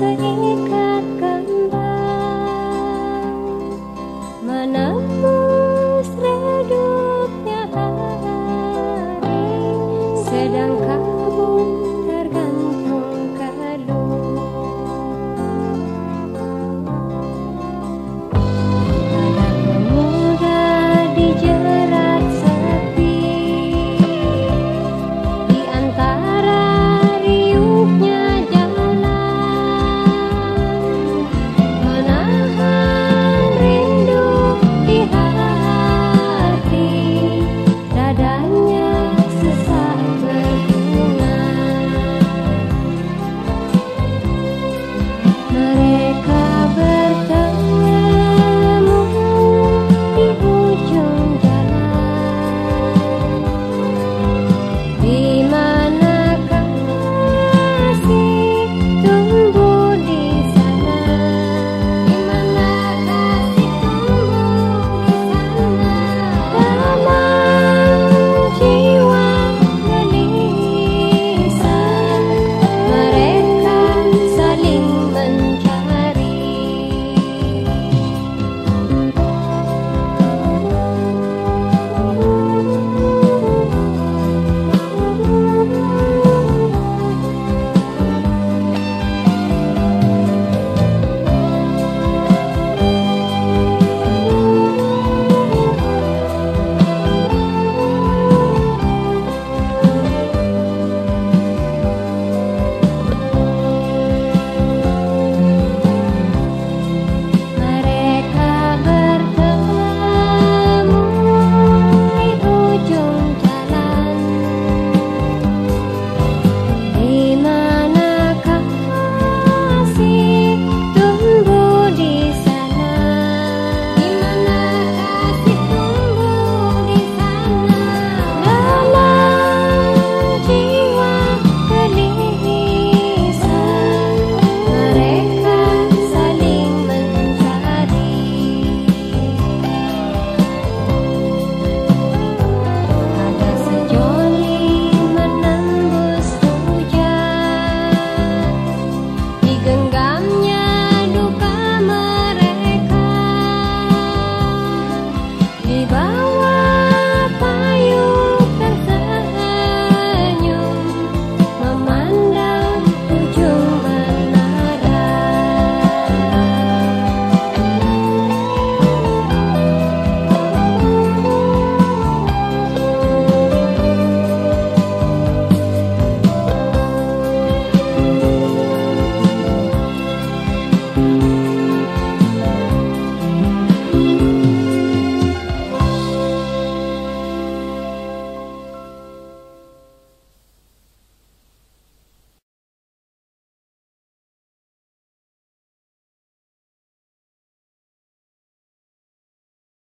すぎ